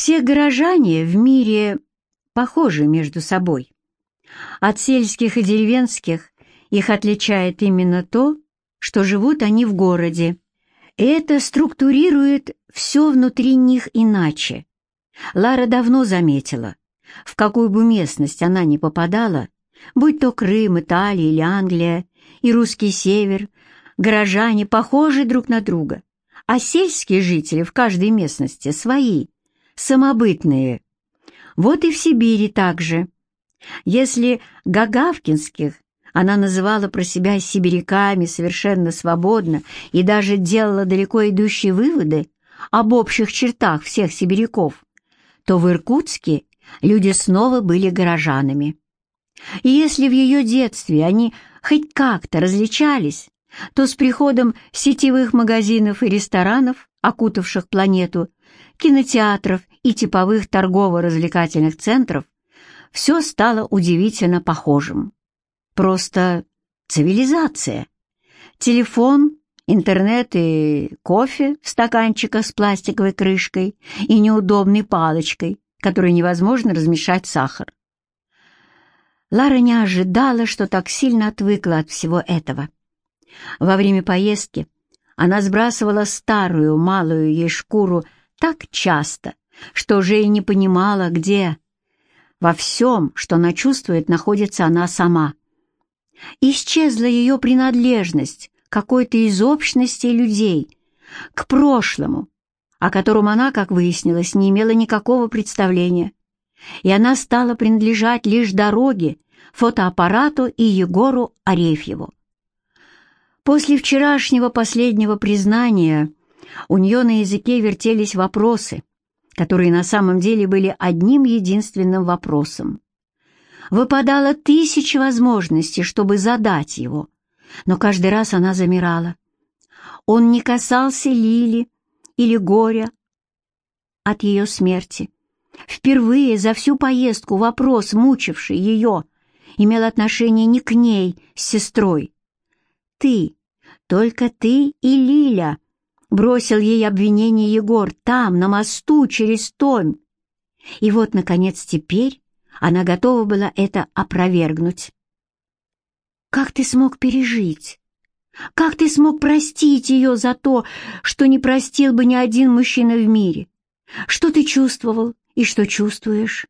Все горожане в мире похожи между собой. От сельских и деревенских их отличает именно то, что живут они в городе. Это структурирует все внутри них иначе. Лара давно заметила, в какую бы местность она ни попадала, будь то Крым, Италия или Англия, и русский север, горожане похожи друг на друга, а сельские жители в каждой местности свои, самобытные. Вот и в Сибири также. Если Гагавкинских она называла про себя сибиряками совершенно свободно и даже делала далеко идущие выводы об общих чертах всех сибиряков, то в Иркутске люди снова были горожанами. И если в ее детстве они хоть как-то различались, то с приходом сетевых магазинов и ресторанов, окутавших планету, кинотеатров и типовых торгово-развлекательных центров, все стало удивительно похожим. Просто цивилизация. Телефон, интернет и кофе в стаканчиках с пластиковой крышкой и неудобной палочкой, которой невозможно размешать сахар. Лара не ожидала, что так сильно отвыкла от всего этого. Во время поездки она сбрасывала старую, малую ей шкуру так часто, что уже и не понимала, где. Во всем, что она чувствует, находится она сама. Исчезла ее принадлежность какой-то из общности людей, к прошлому, о котором она, как выяснилось, не имела никакого представления и она стала принадлежать лишь дороге, фотоаппарату и Егору Арефьеву. После вчерашнего последнего признания у нее на языке вертелись вопросы, которые на самом деле были одним единственным вопросом. Выпадало тысячи возможностей, чтобы задать его, но каждый раз она замирала. Он не касался Лили или горя от ее смерти, Впервые за всю поездку вопрос, мучивший ее, имел отношение не к ней с сестрой. «Ты, только ты и Лиля», — бросил ей обвинение Егор там, на мосту, через Томь. И вот, наконец, теперь она готова была это опровергнуть. «Как ты смог пережить? Как ты смог простить ее за то, что не простил бы ни один мужчина в мире? Что ты чувствовал? И что чувствуешь?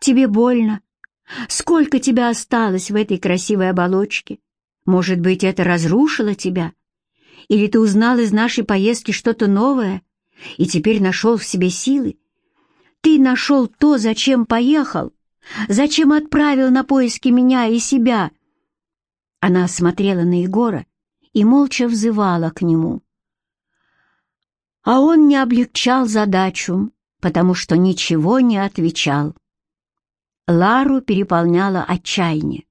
Тебе больно? Сколько тебя осталось в этой красивой оболочке? Может быть, это разрушило тебя? Или ты узнал из нашей поездки что-то новое и теперь нашел в себе силы? Ты нашел то, зачем поехал? Зачем отправил на поиски меня и себя?» Она смотрела на Егора и молча взывала к нему. А он не облегчал задачу, потому что ничего не отвечал. Лару переполняло отчаяние.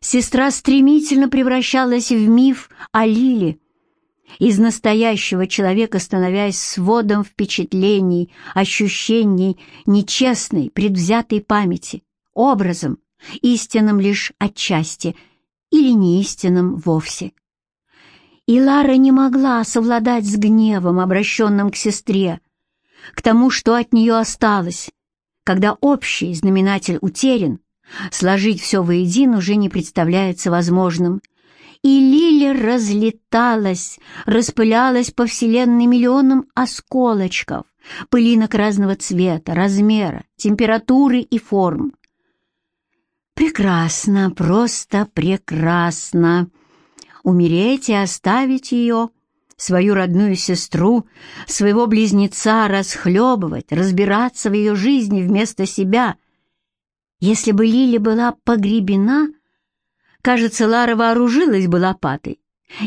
Сестра стремительно превращалась в миф о Лиле, из настоящего человека становясь сводом впечатлений, ощущений нечестной, предвзятой памяти, образом, истинным лишь отчасти или неистинным вовсе. И Лара не могла совладать с гневом, обращенным к сестре, к тому, что от нее осталось. Когда общий знаменатель утерян, сложить все воедино уже не представляется возможным. И Лиля разлеталась, распылялась по вселенной миллионам осколочков, пылинок разного цвета, размера, температуры и форм. Прекрасно, просто прекрасно. Умереть и оставить ее свою родную сестру, своего близнеца расхлебывать, разбираться в ее жизни вместо себя. Если бы Лили была погребена, кажется, Лара вооружилась бы лопатой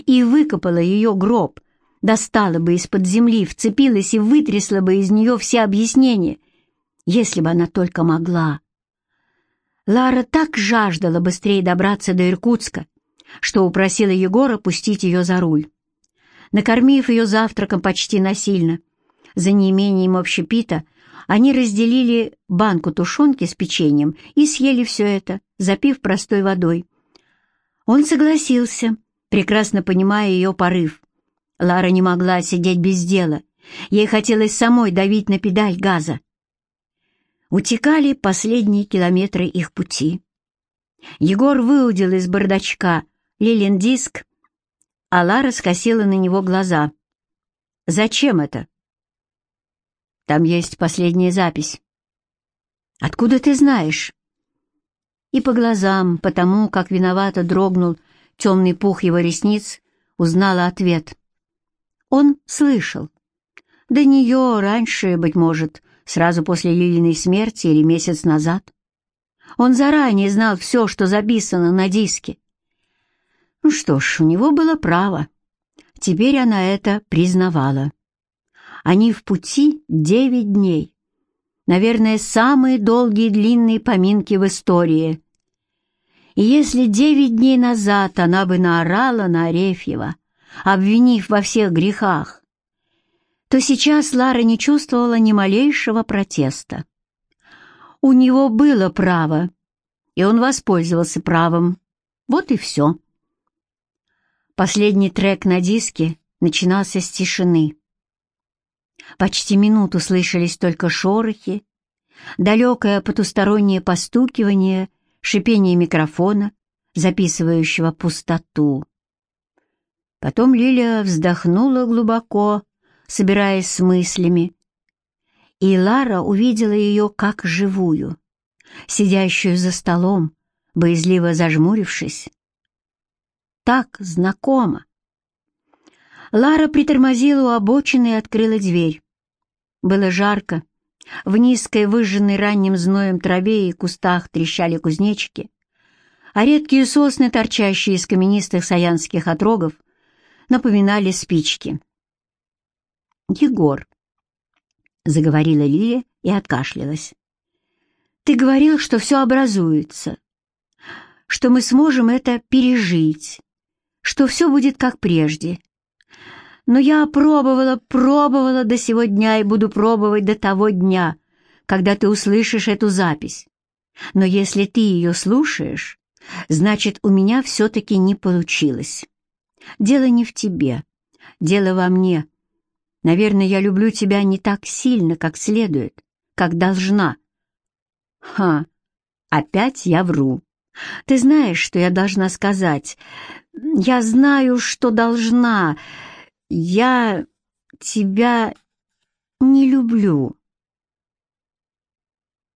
и выкопала ее гроб, достала бы из-под земли, вцепилась и вытрясла бы из нее все объяснения, если бы она только могла. Лара так жаждала быстрее добраться до Иркутска, что упросила Егора пустить ее за руль накормив ее завтраком почти насильно. За неимением общепита они разделили банку тушенки с печеньем и съели все это, запив простой водой. Он согласился, прекрасно понимая ее порыв. Лара не могла сидеть без дела Ей хотелось самой давить на педаль газа. Утекали последние километры их пути. Егор выудил из бардачка Лилин диск, а Лара скосила на него глаза. «Зачем это?» «Там есть последняя запись». «Откуда ты знаешь?» И по глазам, потому как виновато дрогнул темный пух его ресниц, узнала ответ. Он слышал. До нее раньше, быть может, сразу после Лилиной смерти или месяц назад. Он заранее знал все, что записано на диске. Ну что ж, у него было право. Теперь она это признавала. Они в пути девять дней. Наверное, самые долгие длинные поминки в истории. И если девять дней назад она бы наорала на Арефьева, обвинив во всех грехах, то сейчас Лара не чувствовала ни малейшего протеста. У него было право, и он воспользовался правом. Вот и все. Последний трек на диске начинался с тишины. Почти минуту слышались только шорохи, далекое потустороннее постукивание, шипение микрофона, записывающего пустоту. Потом Лиля вздохнула глубоко, собираясь с мыслями, и Лара увидела ее как живую, сидящую за столом, боязливо зажмурившись, так знакомо. Лара притормозила у обочины и открыла дверь. Было жарко. В низкой, выжженной ранним зноем траве и кустах трещали кузнечики, а редкие сосны, торчащие из каменистых саянских отрогов, напоминали спички. «Егор», — заговорила Лилия и откашлялась, — «ты говорил, что все образуется, что мы сможем это пережить, что все будет как прежде. Но я пробовала, пробовала до сего дня и буду пробовать до того дня, когда ты услышишь эту запись. Но если ты ее слушаешь, значит, у меня все-таки не получилось. Дело не в тебе, дело во мне. Наверное, я люблю тебя не так сильно, как следует, как должна. Ха, опять я вру. Ты знаешь, что я должна сказать? Я знаю, что должна. Я тебя не люблю.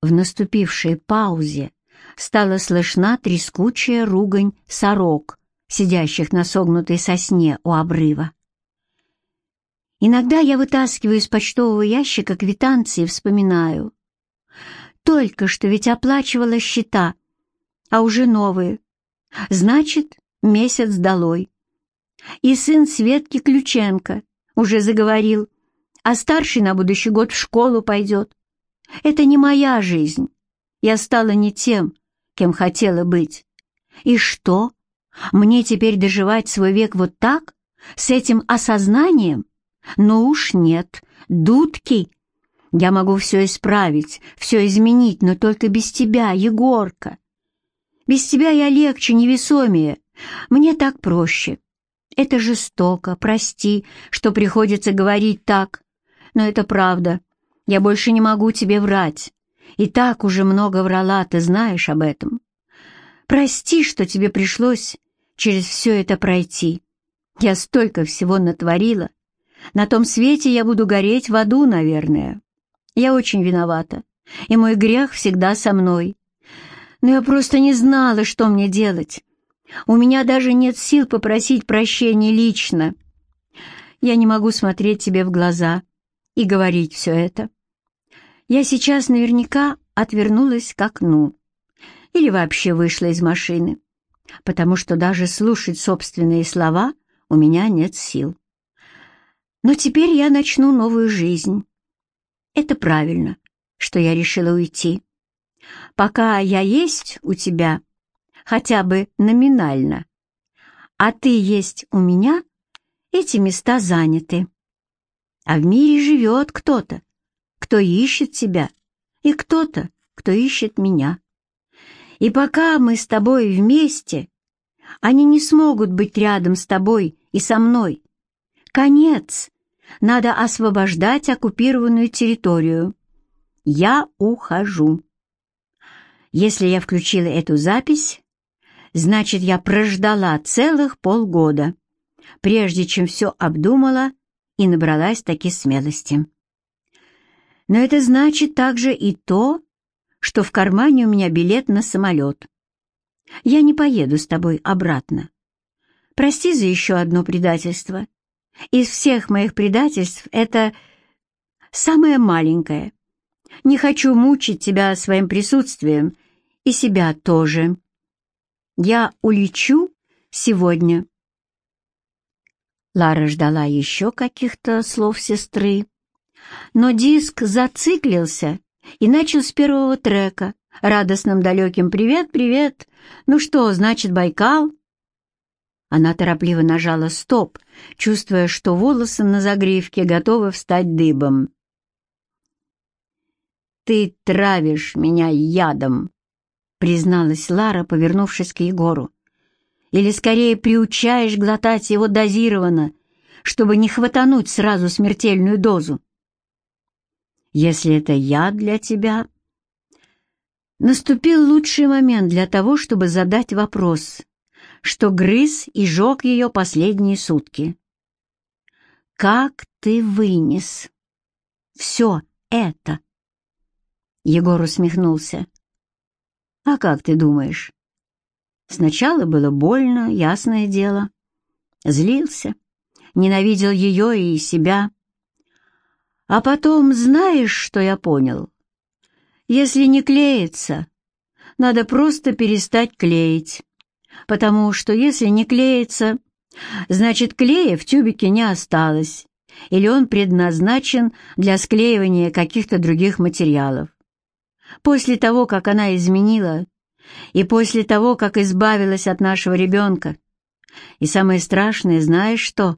В наступившей паузе стала слышна трескучая ругань сорок, сидящих на согнутой сосне у обрыва. Иногда я вытаскиваю из почтового ящика квитанции и вспоминаю. Только что ведь оплачивала счета, а уже новые. Значит, месяц долой. И сын Светки Ключенко уже заговорил, а старший на будущий год в школу пойдет. Это не моя жизнь. Я стала не тем, кем хотела быть. И что? Мне теперь доживать свой век вот так? С этим осознанием? Ну уж нет, дудки. Я могу все исправить, все изменить, но только без тебя, Егорка. Без тебя я легче, невесомее, мне так проще. Это жестоко, прости, что приходится говорить так, но это правда. Я больше не могу тебе врать. И так уже много врала, ты знаешь об этом. Прости, что тебе пришлось через все это пройти. Я столько всего натворила. На том свете я буду гореть в аду, наверное. Я очень виновата, и мой грех всегда со мной. Но я просто не знала, что мне делать. У меня даже нет сил попросить прощения лично. Я не могу смотреть тебе в глаза и говорить все это. Я сейчас наверняка отвернулась к окну или вообще вышла из машины, потому что даже слушать собственные слова у меня нет сил. Но теперь я начну новую жизнь. Это правильно, что я решила уйти. Пока я есть у тебя — хотя бы номинально. А ты есть у меня, эти места заняты. А в мире живет кто-то, кто ищет тебя, и кто-то, кто ищет меня. И пока мы с тобой вместе, они не смогут быть рядом с тобой и со мной. Конец, Надо освобождать оккупированную территорию. Я ухожу. Если я включила эту запись, значит, я прождала целых полгода, прежде чем все обдумала и набралась таки смелости. Но это значит также и то, что в кармане у меня билет на самолет. Я не поеду с тобой обратно. Прости за еще одно предательство. Из всех моих предательств это самое маленькое. Не хочу мучить тебя своим присутствием и себя тоже. Я улечу сегодня. Лара ждала еще каких-то слов сестры, но диск зациклился и начал с первого трека, радостным далеким «Привет, привет! Ну что, значит, Байкал?» Она торопливо нажала «Стоп», чувствуя, что волосы на загривке готовы встать дыбом. «Ты травишь меня ядом», — призналась Лара, повернувшись к Егору. «Или скорее приучаешь глотать его дозированно, чтобы не хватануть сразу смертельную дозу». «Если это яд для тебя...» Наступил лучший момент для того, чтобы задать вопрос, что грыз и жег ее последние сутки. «Как ты вынес все это?» Егор усмехнулся. «А как ты думаешь?» Сначала было больно, ясное дело. Злился, ненавидел ее и себя. А потом, знаешь, что я понял? Если не клеится, надо просто перестать клеить. Потому что если не клеится, значит клея в тюбике не осталось, или он предназначен для склеивания каких-то других материалов. После того, как она изменила, и после того, как избавилась от нашего ребенка. И самое страшное, знаешь что?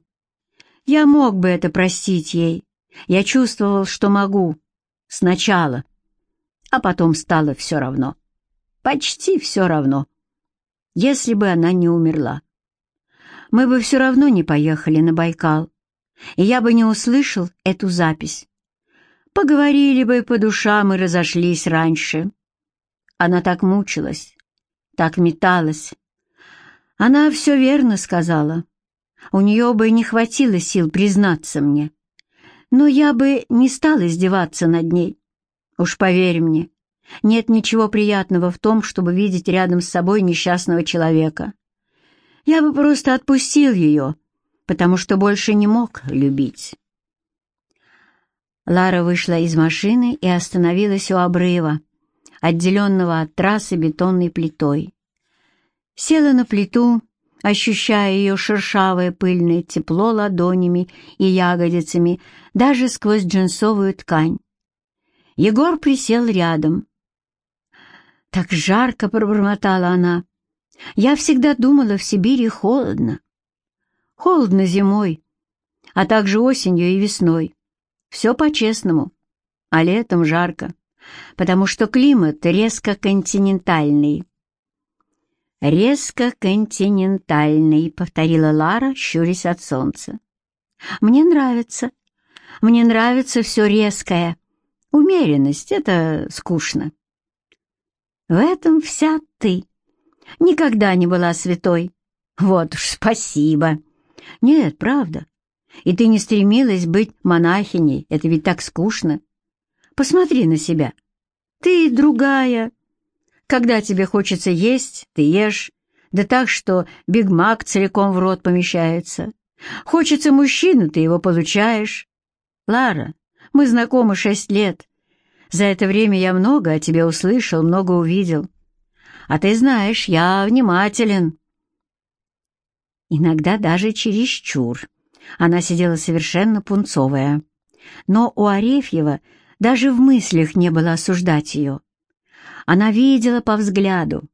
Я мог бы это простить ей. Я чувствовал, что могу. Сначала. А потом стало все равно. Почти все равно. Если бы она не умерла. Мы бы все равно не поехали на Байкал. И я бы не услышал эту запись. Поговорили бы по душам и разошлись раньше. Она так мучилась, так металась. Она все верно сказала. У нее бы не хватило сил признаться мне. Но я бы не стала издеваться над ней. Уж поверь мне, нет ничего приятного в том, чтобы видеть рядом с собой несчастного человека. Я бы просто отпустил ее, потому что больше не мог любить. Лара вышла из машины и остановилась у обрыва, отделенного от трассы бетонной плитой. Села на плиту, ощущая ее шершавое пыльное тепло ладонями и ягодицами даже сквозь джинсовую ткань. Егор присел рядом. «Так жарко!» — пробормотала она. «Я всегда думала, в Сибири холодно. Холодно зимой, а также осенью и весной. Все по-честному, а летом жарко, потому что климат резко континентальный. «Резко континентальный», — повторила Лара, щурясь от солнца. «Мне нравится. Мне нравится все резкое. Умеренность — это скучно». «В этом вся ты. Никогда не была святой. Вот уж спасибо. Нет, правда. И ты не стремилась быть монахиней, это ведь так скучно. Посмотри на себя. Ты другая. Когда тебе хочется есть, ты ешь, да так, что бигмак целиком в рот помещается. Хочется мужчину, ты его получаешь. Лара, мы знакомы шесть лет. За это время я много о тебе услышал, много увидел. А ты знаешь, я внимателен. Иногда даже чересчур. Она сидела совершенно пунцовая. Но у Арефьева даже в мыслях не было осуждать ее. Она видела по взгляду.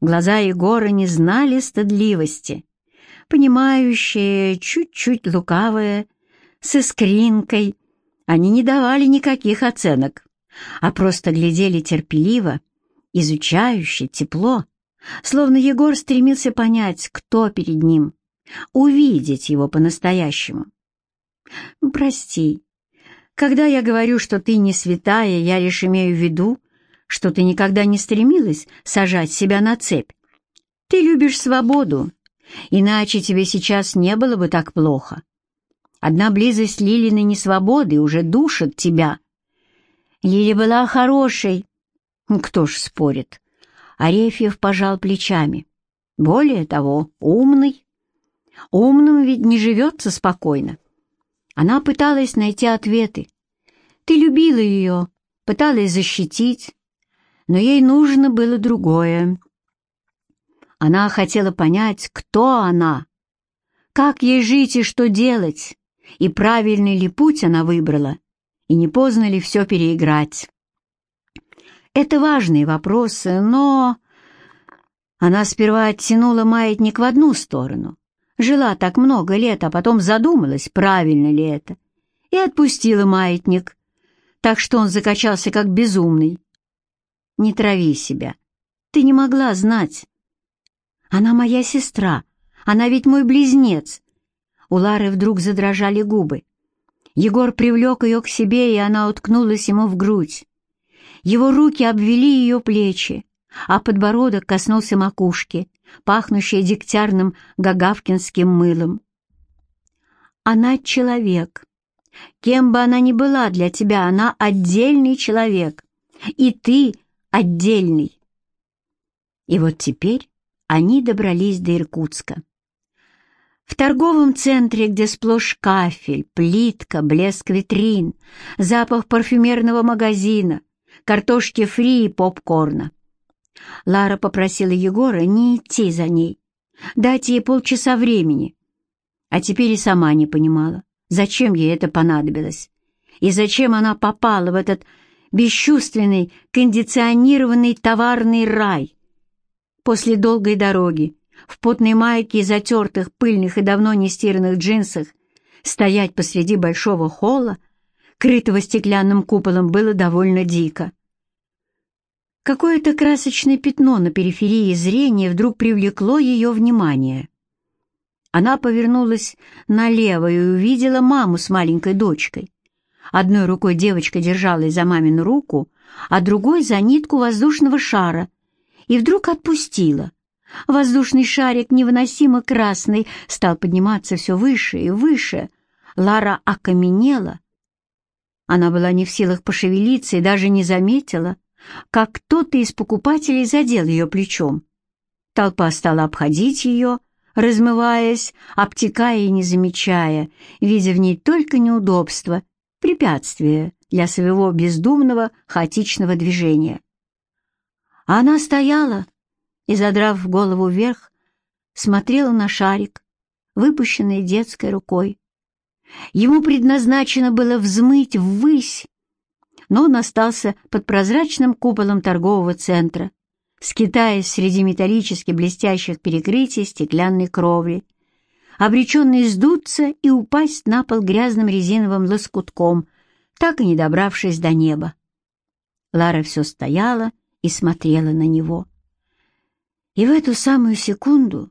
Глаза Егора не знали стыдливости. Понимающие, чуть-чуть лукавые, с искринкой. Они не давали никаких оценок, а просто глядели терпеливо, изучающе, тепло, словно Егор стремился понять, кто перед ним, увидеть его по-настоящему. «Прости. Когда я говорю, что ты не святая, я лишь имею в виду, что ты никогда не стремилась сажать себя на цепь. Ты любишь свободу, иначе тебе сейчас не было бы так плохо. Одна близость Лилиной несвободы уже душит тебя. Лили была хорошей. Кто ж спорит? Арефьев пожал плечами. Более того, умный. Умным ведь не живется спокойно. Она пыталась найти ответы. Ты любила ее, пыталась защитить, но ей нужно было другое. Она хотела понять, кто она, как ей жить и что делать, и правильный ли путь она выбрала, и не поздно ли все переиграть. Это важные вопросы, но... Она сперва оттянула маятник в одну сторону, жила так много лет, а потом задумалась, правильно ли это, и отпустила маятник, так что он закачался как безумный. Не трави себя. Ты не могла знать. Она моя сестра. Она ведь мой близнец. У Лары вдруг задрожали губы. Егор привлек ее к себе, и она уткнулась ему в грудь. Его руки обвели ее плечи, а подбородок коснулся макушки, пахнущей дегтярным гагавкинским мылом. Она человек. Кем бы она ни была для тебя, она отдельный человек. И ты отдельный. И вот теперь они добрались до Иркутска. В торговом центре, где сплошь кафель, плитка, блеск витрин, запах парфюмерного магазина, картошки фри и попкорна. Лара попросила Егора не идти за ней, дать ей полчаса времени. А теперь и сама не понимала, зачем ей это понадобилось, и зачем она попала в этот бесчувственный, кондиционированный товарный рай. После долгой дороги, в потной майке и затертых, пыльных и давно не стиранных джинсах, стоять посреди большого холла, крытого стеклянным куполом, было довольно дико. Какое-то красочное пятно на периферии зрения вдруг привлекло ее внимание. Она повернулась налево и увидела маму с маленькой дочкой. Одной рукой девочка держалась за мамину руку, а другой — за нитку воздушного шара, и вдруг отпустила. Воздушный шарик, невыносимо красный, стал подниматься все выше и выше. Лара окаменела. Она была не в силах пошевелиться и даже не заметила, как кто-то из покупателей задел ее плечом. Толпа стала обходить ее, размываясь, обтекая и не замечая, видя в ней только неудобства препятствие для своего бездумного, хаотичного движения. Она стояла и, задрав голову вверх, смотрела на шарик, выпущенный детской рукой. Ему предназначено было взмыть ввысь, но он остался под прозрачным куполом торгового центра, скитаясь среди металлически блестящих перекрытий стеклянной кровли, обреченный сдуться и упасть на пол грязным резиновым лоскутком, так и не добравшись до неба. Лара все стояла и смотрела на него. И в эту самую секунду,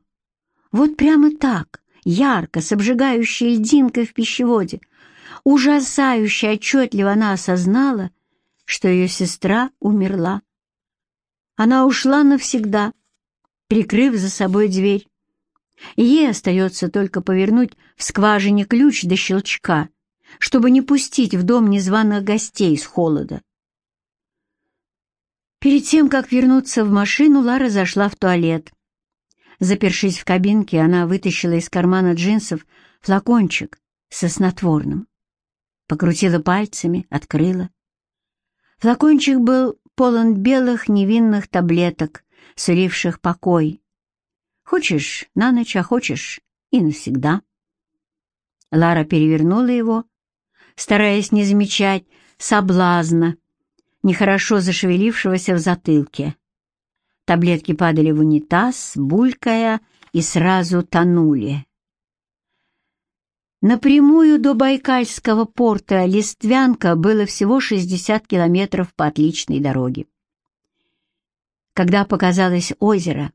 вот прямо так, ярко, с обжигающей льдинкой в пищеводе, ужасающе отчетливо она осознала, что ее сестра умерла. Она ушла навсегда, прикрыв за собой дверь. Ей остается только повернуть в скважине ключ до щелчка, чтобы не пустить в дом незваных гостей с холода. Перед тем, как вернуться в машину, Лара зашла в туалет. Запершись в кабинке, она вытащила из кармана джинсов флакончик со снотворным. Покрутила пальцами, открыла. Флакончик был полон белых невинных таблеток, суливших покой, Хочешь на ночь, а хочешь и навсегда. Лара перевернула его, стараясь не замечать соблазна, нехорошо зашевелившегося в затылке. Таблетки падали в унитаз, булькая, и сразу тонули. Напрямую до Байкальского порта Листвянка было всего 60 километров по отличной дороге. Когда показалось озеро,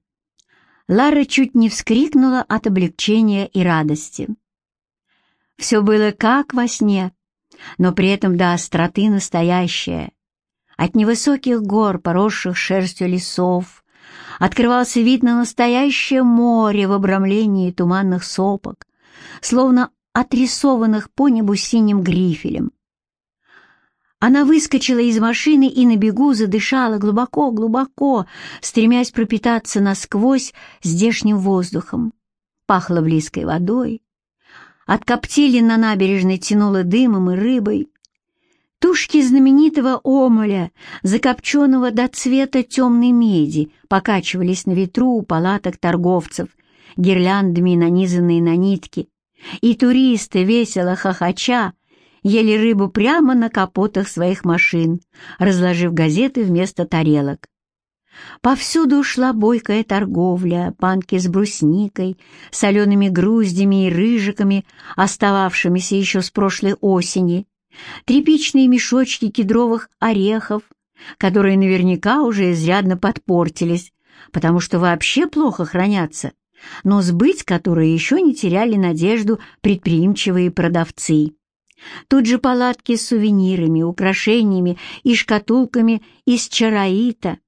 Лара чуть не вскрикнула от облегчения и радости. Все было как во сне, но при этом до остроты настоящее. От невысоких гор, поросших шерстью лесов, открывался вид на настоящее море в обрамлении туманных сопок, словно отрисованных по небу синим грифелем. Она выскочила из машины и на бегу задышала глубоко-глубоко, стремясь пропитаться насквозь здешним воздухом. Пахло близкой водой. От коптилин на набережной тянуло дымом и рыбой. Тушки знаменитого омоля, закопченного до цвета темной меди, покачивались на ветру у палаток торговцев, гирляндами нанизанные на нитки, и туристы, весело хохоча, ели рыбу прямо на капотах своих машин, разложив газеты вместо тарелок. Повсюду шла бойкая торговля, банки с брусникой, солеными груздями и рыжиками, остававшимися еще с прошлой осени, тряпичные мешочки кедровых орехов, которые наверняка уже изрядно подпортились, потому что вообще плохо хранятся, но сбыть которые еще не теряли надежду предприимчивые продавцы. Тут же палатки с сувенирами, украшениями и шкатулками из чараита,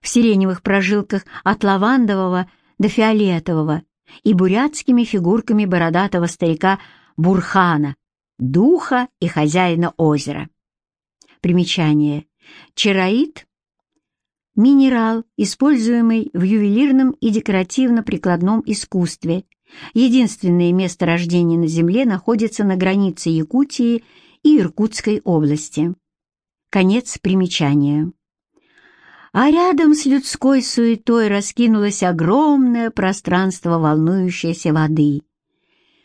в сиреневых прожилках от лавандового до фиолетового и бурятскими фигурками бородатого старика Бурхана, духа и хозяина озера. Примечание. Чараит — минерал, используемый в ювелирном и декоративно-прикладном искусстве. Единственное место рождения на Земле находится на границе Якутии и Иркутской области. Конец примечания а рядом с людской суетой раскинулось огромное пространство волнующейся воды.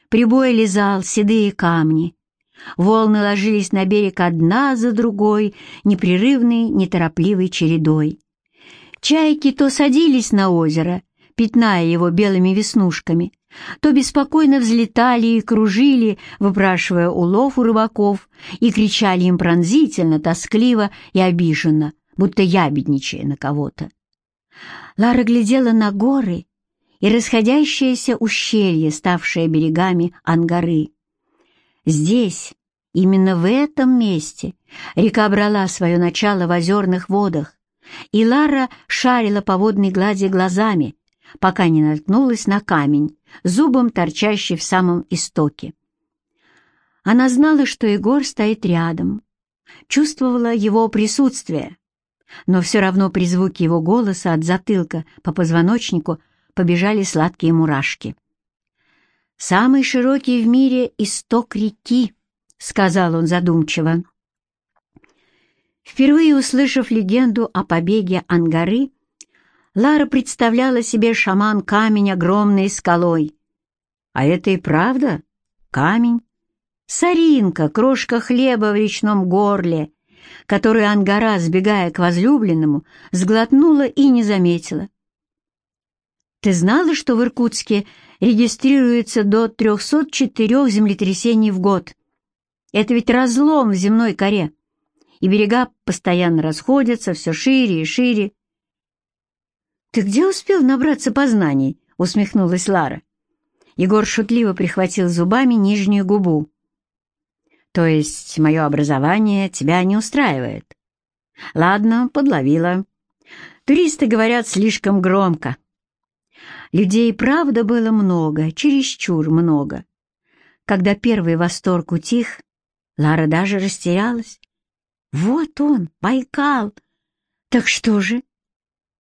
Прибой лизал седые камни. Волны ложились на берег одна за другой, непрерывной, неторопливой чередой. Чайки то садились на озеро, пятная его белыми веснушками, то беспокойно взлетали и кружили, выпрашивая улов у рыбаков, и кричали им пронзительно, тоскливо и обиженно — будто ябедничая на кого-то. Лара глядела на горы и расходящееся ущелье, ставшее берегами Ангары. Здесь, именно в этом месте, река брала свое начало в озерных водах, и Лара шарила по водной глади глазами, пока не наткнулась на камень, зубом торчащий в самом истоке. Она знала, что Егор стоит рядом, чувствовала его присутствие, но все равно при звуке его голоса от затылка по позвоночнику побежали сладкие мурашки. «Самый широкий в мире исток реки», — сказал он задумчиво. Впервые услышав легенду о побеге Ангары, Лара представляла себе шаман-камень огромной скалой. А это и правда камень. Соринка, крошка хлеба в речном горле, которую Ангара, сбегая к возлюбленному, сглотнула и не заметила. «Ты знала, что в Иркутске регистрируется до 304 землетрясений в год? Это ведь разлом в земной коре, и берега постоянно расходятся все шире и шире». «Ты где успел набраться познаний?» — усмехнулась Лара. Егор шутливо прихватил зубами нижнюю губу. То есть мое образование тебя не устраивает? Ладно, подловила. Туристы говорят слишком громко. Людей правда было много, чересчур много. Когда первый восторг утих, Лара даже растерялась. Вот он, Байкал. Так что же?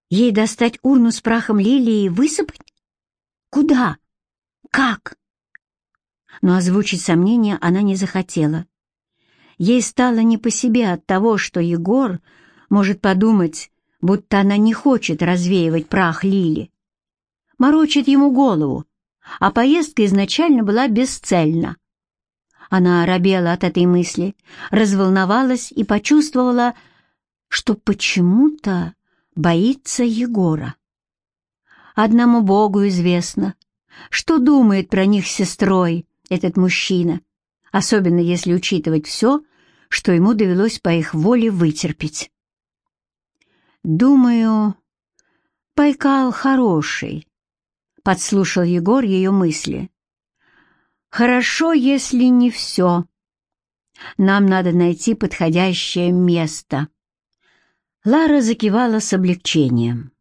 Ей достать урну с прахом лилии и высыпать? Куда? Как? но озвучить сомнения она не захотела. Ей стало не по себе от того, что Егор может подумать, будто она не хочет развеивать прах Лили. Морочит ему голову, а поездка изначально была бесцельна. Она оробела от этой мысли, разволновалась и почувствовала, что почему-то боится Егора. Одному Богу известно, что думает про них сестрой, этот мужчина, особенно если учитывать все, что ему довелось по их воле вытерпеть. «Думаю, Байкал хороший», — подслушал Егор ее мысли. Хорошо, если не все. Нам надо найти подходящее место. Лара закивала с облегчением.